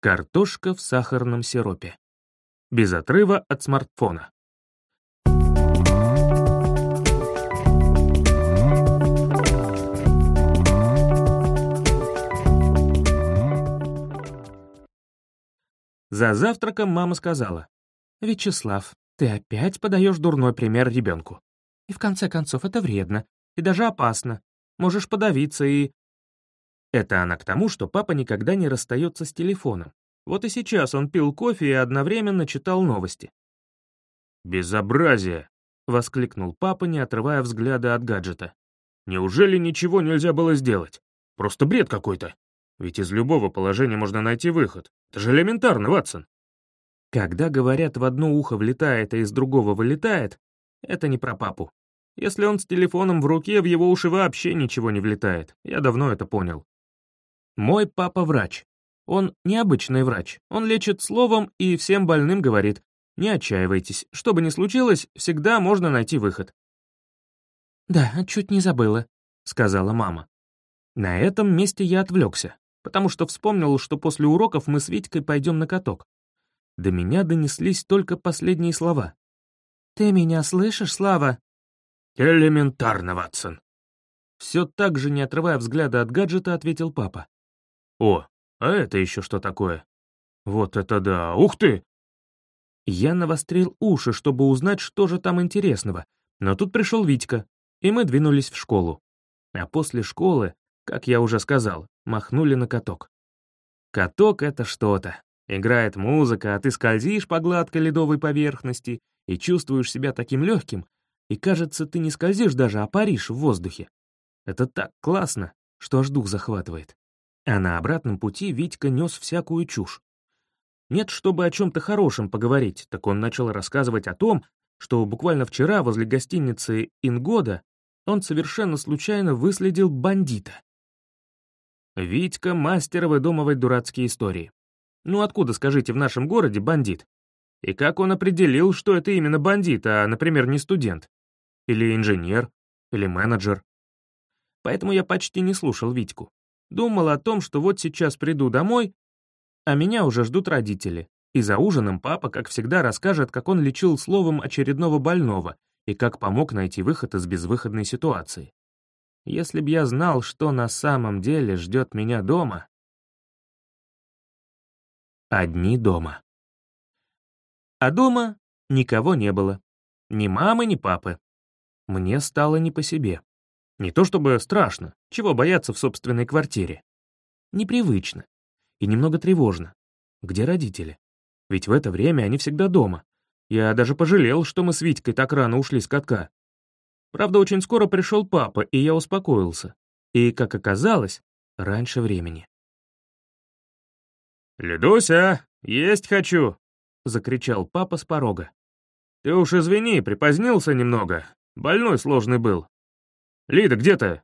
Картошка в сахарном сиропе. Без отрыва от смартфона. За завтраком мама сказала, «Вячеслав, ты опять подаешь дурной пример ребенку. И в конце концов это вредно, и даже опасно. Можешь подавиться и...» Это она к тому, что папа никогда не расстается с телефоном. Вот и сейчас он пил кофе и одновременно читал новости. «Безобразие!» — воскликнул папа, не отрывая взгляда от гаджета. «Неужели ничего нельзя было сделать? Просто бред какой-то!» Ведь из любого положения можно найти выход. Это же элементарно, Ватсон. Когда говорят, в одно ухо влетает, а из другого вылетает, это не про папу. Если он с телефоном в руке, в его уши вообще ничего не влетает. Я давно это понял. Мой папа врач. Он необычный врач. Он лечит словом и всем больным говорит, не отчаивайтесь, что бы ни случилось, всегда можно найти выход. «Да, чуть не забыла», — сказала мама. На этом месте я отвлекся потому что вспомнил, что после уроков мы с Витькой пойдем на каток. До меня донеслись только последние слова. «Ты меня слышишь, Слава?» «Элементарно, Ватсон!» Все так же, не отрывая взгляда от гаджета, ответил папа. «О, а это еще что такое?» «Вот это да! Ух ты!» Я навострил уши, чтобы узнать, что же там интересного, но тут пришел Витька, и мы двинулись в школу. А после школы как я уже сказал, махнули на каток. Каток — это что-то. Играет музыка, а ты скользишь по гладкой ледовой поверхности и чувствуешь себя таким легким, и кажется, ты не скользишь даже, а паришь в воздухе. Это так классно, что аж дух захватывает. А на обратном пути Витька нес всякую чушь. Нет, чтобы о чем-то хорошем поговорить, так он начал рассказывать о том, что буквально вчера возле гостиницы «Ингода» он совершенно случайно выследил бандита. Витька — мастер выдумывать дурацкие истории. Ну откуда, скажите, в нашем городе бандит? И как он определил, что это именно бандит, а, например, не студент? Или инженер? Или менеджер? Поэтому я почти не слушал Витьку. Думал о том, что вот сейчас приду домой, а меня уже ждут родители. И за ужином папа, как всегда, расскажет, как он лечил словом очередного больного и как помог найти выход из безвыходной ситуации. Если б я знал, что на самом деле ждет меня дома. Одни дома. А дома никого не было. Ни мамы, ни папы. Мне стало не по себе. Не то чтобы страшно, чего бояться в собственной квартире. Непривычно. И немного тревожно. Где родители? Ведь в это время они всегда дома. Я даже пожалел, что мы с Витькой так рано ушли с катка. Правда, очень скоро пришел папа, и я успокоился. И, как оказалось, раньше времени. «Ледуся, есть хочу!» — закричал папа с порога. «Ты уж извини, припозднился немного. Больной сложный был. Лида, где ты?»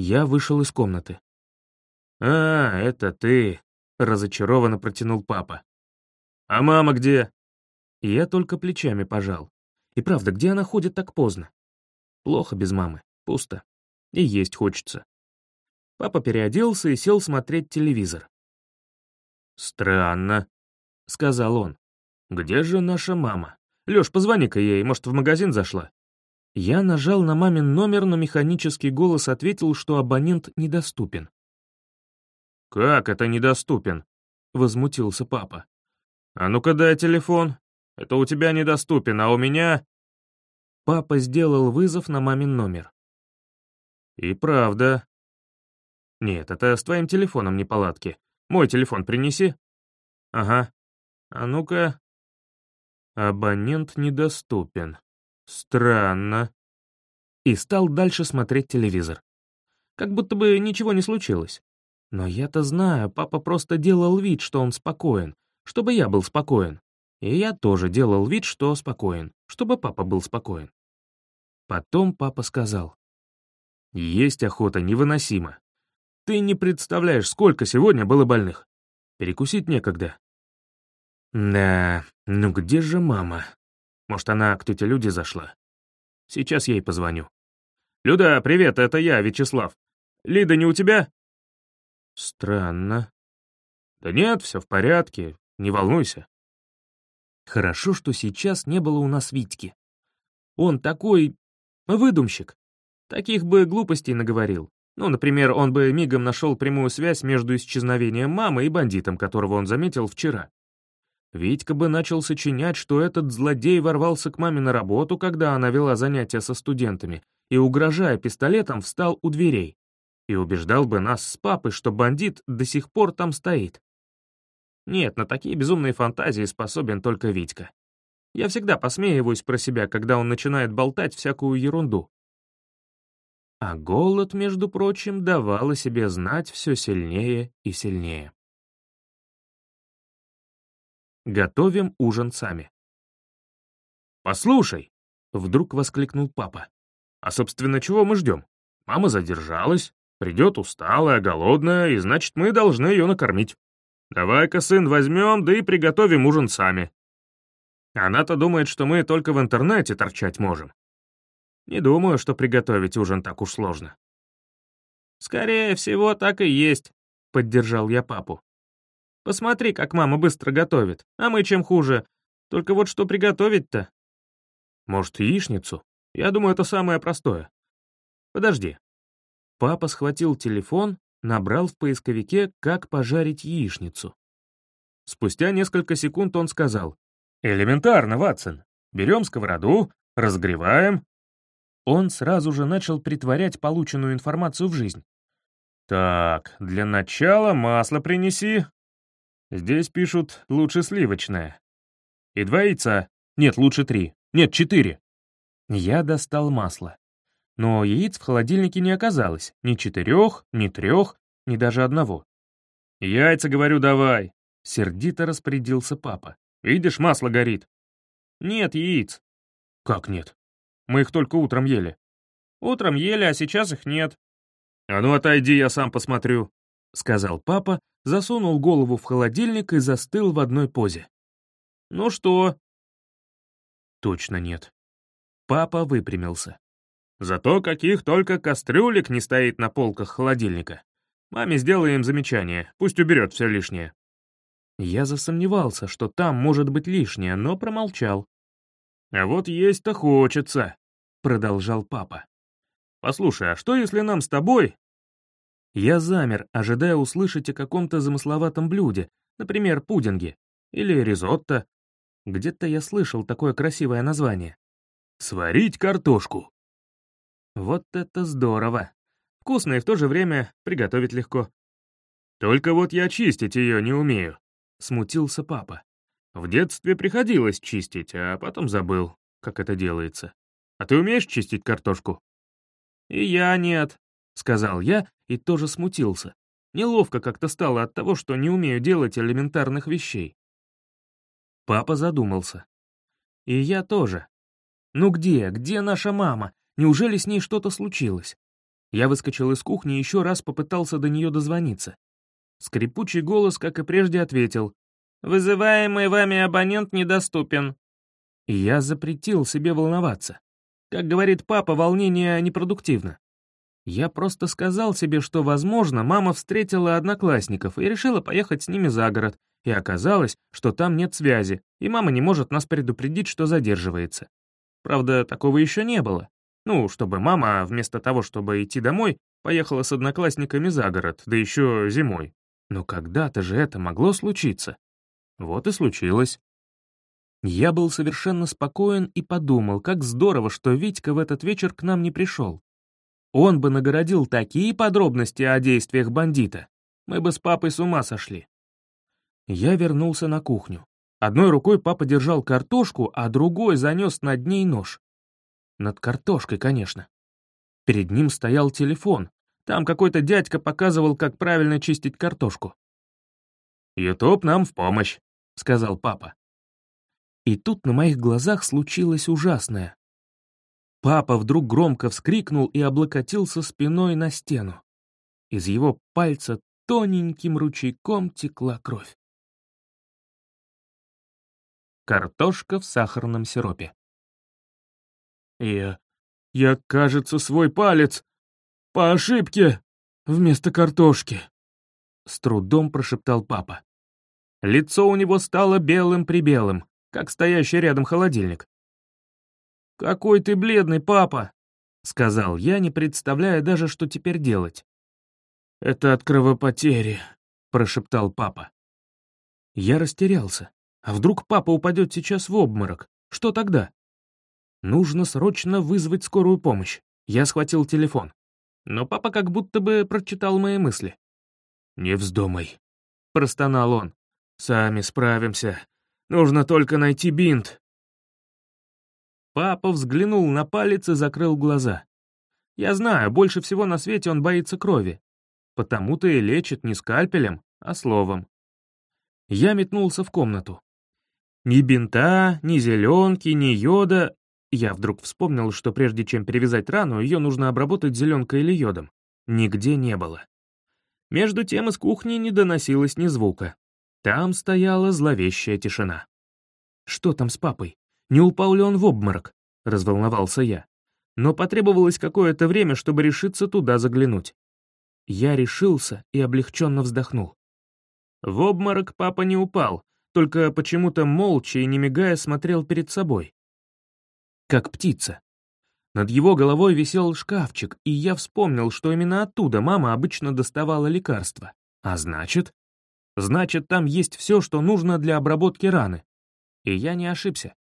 Я вышел из комнаты. «А, это ты», — разочарованно протянул папа. «А мама где?» Я только плечами пожал. И правда, где она ходит так поздно? Плохо без мамы, пусто. И есть хочется. Папа переоделся и сел смотреть телевизор. «Странно», — сказал он. «Где же наша мама? Лёш, позвони-ка ей, может, в магазин зашла?» Я нажал на мамин номер, но механический голос ответил, что абонент недоступен. «Как это недоступен?» — возмутился папа. «А ну-ка дай телефон. Это у тебя недоступен, а у меня...» Папа сделал вызов на мамин номер. И правда. Нет, это с твоим телефоном неполадки. Мой телефон принеси. Ага. А ну-ка. Абонент недоступен. Странно. И стал дальше смотреть телевизор. Как будто бы ничего не случилось. Но я-то знаю, папа просто делал вид, что он спокоен, чтобы я был спокоен. И я тоже делал вид, что спокоен, чтобы папа был спокоен. Потом папа сказал. «Есть охота невыносимо. Ты не представляешь, сколько сегодня было больных. Перекусить некогда». «Да, ну где же мама? Может, она к тете Люде зашла? Сейчас ей позвоню». «Люда, привет, это я, Вячеслав. Лида не у тебя?» «Странно. «Да нет, все в порядке, не волнуйся». Хорошо, что сейчас не было у нас Витьки. Он такой... выдумщик. Таких бы глупостей наговорил. Ну, например, он бы мигом нашел прямую связь между исчезновением мамы и бандитом, которого он заметил вчера. Витька бы начал сочинять, что этот злодей ворвался к маме на работу, когда она вела занятия со студентами, и, угрожая пистолетом, встал у дверей. И убеждал бы нас с папой, что бандит до сих пор там стоит. Нет, на такие безумные фантазии способен только Витька. Я всегда посмеиваюсь про себя, когда он начинает болтать всякую ерунду. А голод, между прочим, давал о себе знать все сильнее и сильнее. Готовим ужин сами. «Послушай!» — вдруг воскликнул папа. «А, собственно, чего мы ждем? Мама задержалась, придет усталая, голодная, и значит, мы должны ее накормить. Давай-ка, сын, возьмем, да и приготовим ужин сами. Она-то думает, что мы только в интернете торчать можем. Не думаю, что приготовить ужин так уж сложно». «Скорее всего, так и есть», — поддержал я папу. Посмотри, как мама быстро готовит, а мы чем хуже. Только вот что приготовить-то? Может, яичницу? Я думаю, это самое простое. Подожди. Папа схватил телефон, набрал в поисковике «Как пожарить яичницу». Спустя несколько секунд он сказал. «Элементарно, Ватсон. Берем сковороду, разогреваем». Он сразу же начал притворять полученную информацию в жизнь. «Так, для начала масло принеси, Здесь пишут «лучше сливочное». И два яйца. Нет, лучше три. Нет, четыре. Я достал масло. Но яиц в холодильнике не оказалось. Ни четырех, ни трех, ни даже одного. «Яйца, говорю, давай!» — сердито распорядился папа. «Видишь, масло горит». «Нет яиц». «Как нет? Мы их только утром ели». «Утром ели, а сейчас их нет». «А ну отойди, я сам посмотрю», — сказал папа, засунул голову в холодильник и застыл в одной позе. «Ну что?» «Точно нет». Папа выпрямился. «Зато каких только кастрюлек не стоит на полках холодильника. Маме сделаем замечание, пусть уберет все лишнее». Я засомневался, что там может быть лишнее, но промолчал. «А вот есть-то хочется», — продолжал папа. «Послушай, а что если нам с тобой я замер, ожидая услышать о каком-то замысловатом блюде, например, пудинге или ризотто. Где-то я слышал такое красивое название. «Сварить картошку». Вот это здорово. Вкусно и в то же время приготовить легко. «Только вот я чистить ее не умею», — смутился папа. «В детстве приходилось чистить, а потом забыл, как это делается. А ты умеешь чистить картошку?» «И я нет», — сказал я и тоже смутился. Неловко как-то стало от того, что не умею делать элементарных вещей. Папа задумался. И я тоже. Ну где, где наша мама? Неужели с ней что-то случилось? Я выскочил из кухни и еще раз попытался до нее дозвониться. Скрипучий голос, как и прежде, ответил. «Вызываемый вами абонент недоступен». И я запретил себе волноваться. Как говорит папа, волнение непродуктивно. Я просто сказал себе, что, возможно, мама встретила одноклассников и решила поехать с ними за город, и оказалось, что там нет связи, и мама не может нас предупредить, что задерживается. Правда, такого еще не было. Ну, чтобы мама, вместо того, чтобы идти домой, поехала с одноклассниками за город, да еще зимой. Но когда-то же это могло случиться. Вот и случилось. Я был совершенно спокоен и подумал, как здорово, что Витька в этот вечер к нам не пришел. Он бы нагородил такие подробности о действиях бандита. Мы бы с папой с ума сошли. Я вернулся на кухню. Одной рукой папа держал картошку, а другой занес над ней нож. Над картошкой, конечно. Перед ним стоял телефон. Там какой-то дядька показывал, как правильно чистить картошку. «Ютуб нам в помощь», — сказал папа. И тут на моих глазах случилось ужасное. Папа вдруг громко вскрикнул и облокотился спиной на стену. Из его пальца тоненьким ручейком текла кровь. Картошка в сахарном сиропе. «Я... я, кажется, свой палец по ошибке вместо картошки», — с трудом прошептал папа. Лицо у него стало белым-прибелым, как стоящий рядом холодильник. «Какой ты бледный, папа!» — сказал я, не представляя даже, что теперь делать. «Это от кровопотери», — прошептал папа. Я растерялся. А вдруг папа упадет сейчас в обморок? Что тогда? Нужно срочно вызвать скорую помощь. Я схватил телефон. Но папа как будто бы прочитал мои мысли. «Не вздумай», — простонал он. «Сами справимся. Нужно только найти бинт». Папа взглянул на палец и закрыл глаза. Я знаю, больше всего на свете он боится крови. Потому-то и лечит не скальпелем, а словом. Я метнулся в комнату. Ни бинта, ни зеленки, ни йода. Я вдруг вспомнил, что прежде чем перевязать рану, ее нужно обработать зеленкой или йодом. Нигде не было. Между тем из кухни не доносилось ни звука. Там стояла зловещая тишина. «Что там с папой? Не упал ли он в обморок?» — разволновался я. Но потребовалось какое-то время, чтобы решиться туда заглянуть. Я решился и облегченно вздохнул. В обморок папа не упал, только почему-то молча и не мигая смотрел перед собой. Как птица. Над его головой висел шкафчик, и я вспомнил, что именно оттуда мама обычно доставала лекарства. А значит? Значит, там есть все, что нужно для обработки раны. И я не ошибся.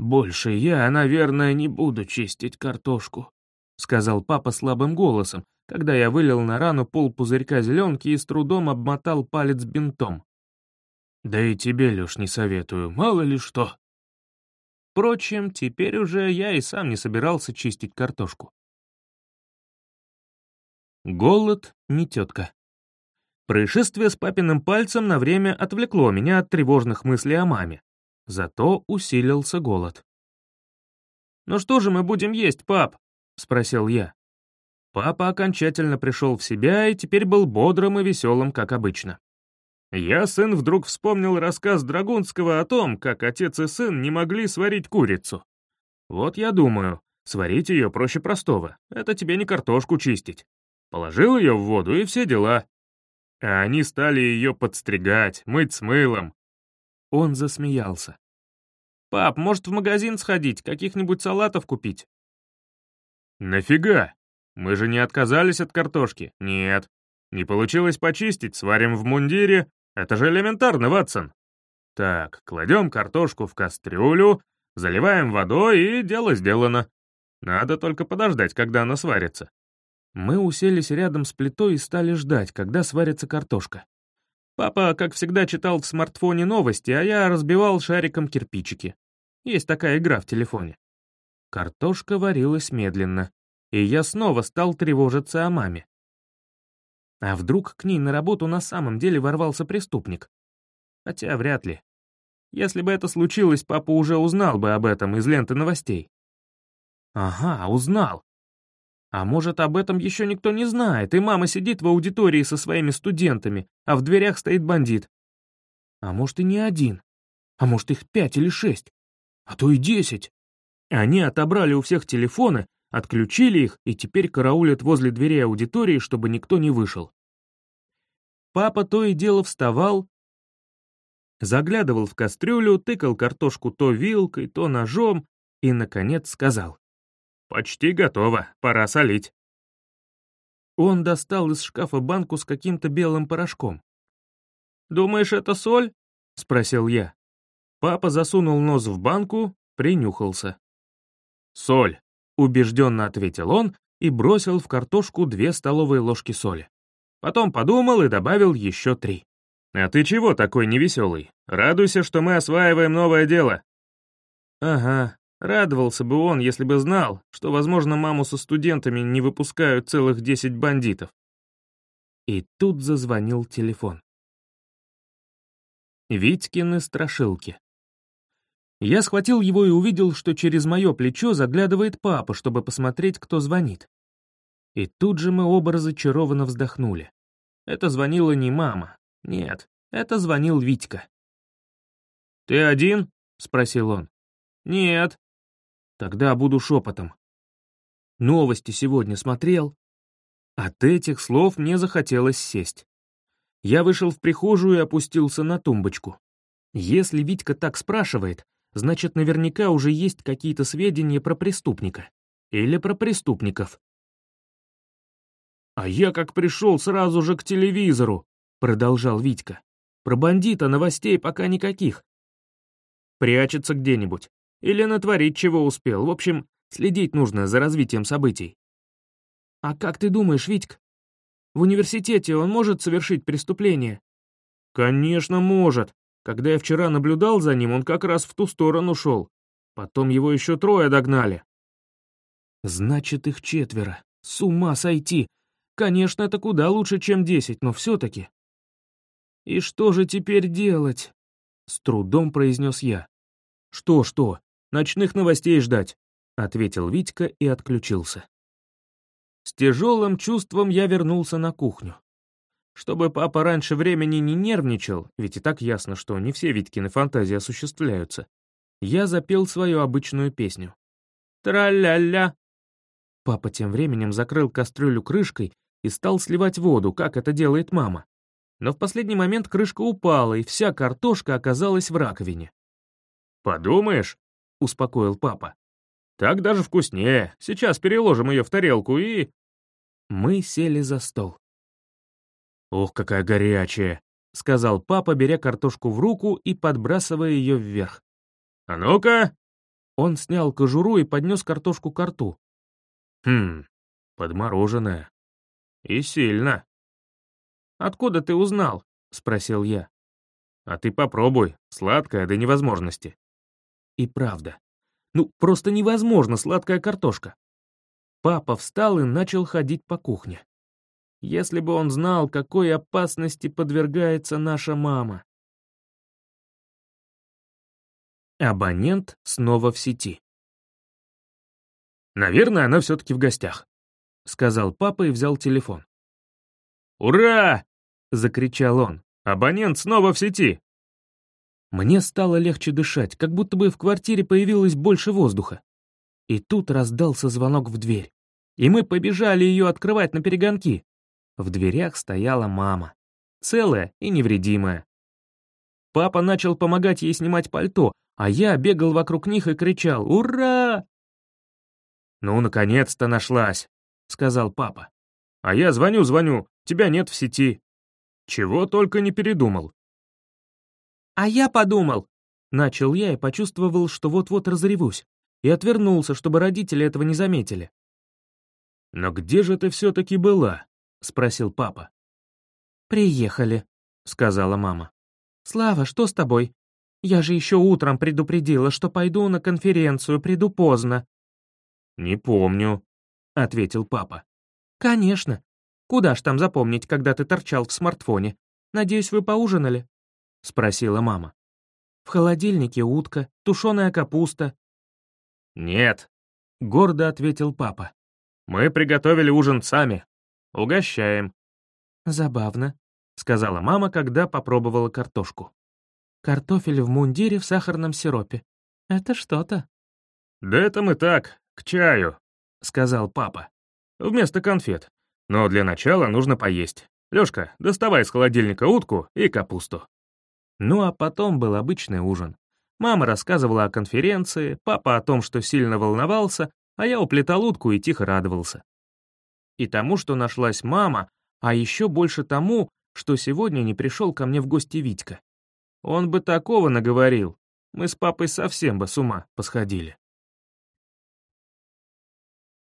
«Больше я, наверное, не буду чистить картошку», — сказал папа слабым голосом, когда я вылил на рану пол пузырька зеленки и с трудом обмотал палец бинтом. «Да и тебе, Леш, не советую, мало ли что». Впрочем, теперь уже я и сам не собирался чистить картошку. Голод не тетка. Происшествие с папиным пальцем на время отвлекло меня от тревожных мыслей о маме. Зато усилился голод. «Ну что же мы будем есть, пап?» — спросил я. Папа окончательно пришел в себя и теперь был бодрым и веселым, как обычно. Я, сын, вдруг вспомнил рассказ Драгунского о том, как отец и сын не могли сварить курицу. Вот я думаю, сварить ее проще простого, это тебе не картошку чистить. Положил ее в воду и все дела. А они стали ее подстригать, мыть с мылом, он засмеялся. «Пап, может, в магазин сходить, каких-нибудь салатов купить?» «Нафига? Мы же не отказались от картошки. Нет. Не получилось почистить, сварим в мундире. Это же элементарно, Ватсон. Так, кладем картошку в кастрюлю, заливаем водой, и дело сделано. Надо только подождать, когда она сварится». Мы уселись рядом с плитой и стали ждать, когда сварится картошка. Папа, как всегда, читал в смартфоне новости, а я разбивал шариком кирпичики. Есть такая игра в телефоне. Картошка варилась медленно, и я снова стал тревожиться о маме. А вдруг к ней на работу на самом деле ворвался преступник? Хотя вряд ли. Если бы это случилось, папа уже узнал бы об этом из ленты новостей. Ага, узнал. А может, об этом еще никто не знает, и мама сидит в аудитории со своими студентами, а в дверях стоит бандит. А может, и не один. А может, их пять или шесть. А то и десять. Они отобрали у всех телефоны, отключили их и теперь караулят возле дверей аудитории, чтобы никто не вышел. Папа то и дело вставал, заглядывал в кастрюлю, тыкал картошку то вилкой, то ножом и, наконец, сказал. «Почти готово, пора солить». Он достал из шкафа банку с каким-то белым порошком. «Думаешь, это соль?» — спросил я. Папа засунул нос в банку, принюхался. «Соль», — убежденно ответил он и бросил в картошку две столовые ложки соли. Потом подумал и добавил еще три. «А ты чего такой невеселый? Радуйся, что мы осваиваем новое дело». «Ага, Радовался бы он, если бы знал, что, возможно, маму со студентами не выпускают целых десять бандитов. И тут зазвонил телефон. Витькины страшилки. Я схватил его и увидел, что через мое плечо заглядывает папа, чтобы посмотреть, кто звонит. И тут же мы оба разочарованно вздохнули. Это звонила не мама. Нет, это звонил Витька. «Ты один?» — спросил он. «Нет», Тогда буду шепотом. Новости сегодня смотрел. От этих слов мне захотелось сесть. Я вышел в прихожую и опустился на тумбочку. Если Витька так спрашивает, значит, наверняка уже есть какие-то сведения про преступника. Или про преступников. «А я как пришел сразу же к телевизору», — продолжал Витька. «Про бандита новостей пока никаких. Прячется где-нибудь. Или натворить чего успел. В общем, следить нужно за развитием событий». «А как ты думаешь, Витька, в университете он может совершить преступление?» «Конечно, может. Когда я вчера наблюдал за ним, он как раз в ту сторону шел. Потом его еще трое догнали». «Значит, их четверо. С ума сойти. Конечно, это куда лучше, чем десять, но все-таки». «И что же теперь делать?» — с трудом произнес я. «Что-что? Ночных новостей ждать», — ответил Витька и отключился. С тяжелым чувством я вернулся на кухню. Чтобы папа раньше времени не нервничал, ведь и так ясно, что не все Витькины фантазии осуществляются, я запел свою обычную песню. «Тра-ля-ля!» Папа тем временем закрыл кастрюлю крышкой и стал сливать воду, как это делает мама. Но в последний момент крышка упала, и вся картошка оказалась в раковине. «Подумаешь», — успокоил папа. «Так даже вкуснее. Сейчас переложим ее в тарелку и...» Мы сели за стол. «Ох, какая горячая!» — сказал папа, беря картошку в руку и подбрасывая ее вверх. «А ну-ка!» Он снял кожуру и поднес картошку к рту. «Хм, подмороженная. И сильно». «Откуда ты узнал?» — спросил я. «А ты попробуй, сладкая до невозможности». И правда. Ну, просто невозможно сладкая картошка. Папа встал и начал ходить по кухне. Если бы он знал, какой опасности подвергается наша мама. Абонент снова в сети. «Наверное, она все-таки в гостях», — сказал папа и взял телефон. «Ура!» — закричал он. «Абонент снова в сети!» Мне стало легче дышать, как будто бы в квартире появилось больше воздуха. И тут раздался звонок в дверь. И мы побежали ее открывать на перегонки. В дверях стояла мама, целая и невредимая. Папа начал помогать ей снимать пальто, а я бегал вокруг них и кричал «Ура!». «Ну, наконец-то нашлась», — сказал папа. «А я звоню-звоню, тебя нет в сети. Чего только не передумал». «А я подумал», — начал я и почувствовал, что вот-вот разревусь, и отвернулся, чтобы родители этого не заметили. «Но где же ты все-таки была?» — спросил папа. «Приехали», — сказала мама. «Слава, что с тобой? Я же еще утром предупредила, что пойду на конференцию, приду поздно». «Не помню», — ответил папа. «Конечно. Куда ж там запомнить, когда ты торчал в смартфоне? Надеюсь, вы поужинали?» — спросила мама. «В холодильнике утка, тушеная капуста». «Нет», — гордо ответил папа. «Мы приготовили ужин сами, Угощаем». «Забавно», — сказала мама, когда попробовала картошку. «Картофель в мундире в сахарном сиропе. Это что-то». «Да это мы так, к чаю», — сказал папа. «Вместо конфет. Но для начала нужно поесть. Лёшка, доставай из холодильника утку и капусту». Ну а потом был обычный ужин. Мама рассказывала о конференции, папа о том, что сильно волновался, а я уплетал утку и тихо радовался и тому, что нашлась мама, а еще больше тому, что сегодня не пришел ко мне в гости Витька. Он бы такого наговорил, мы с папой совсем бы с ума посходили.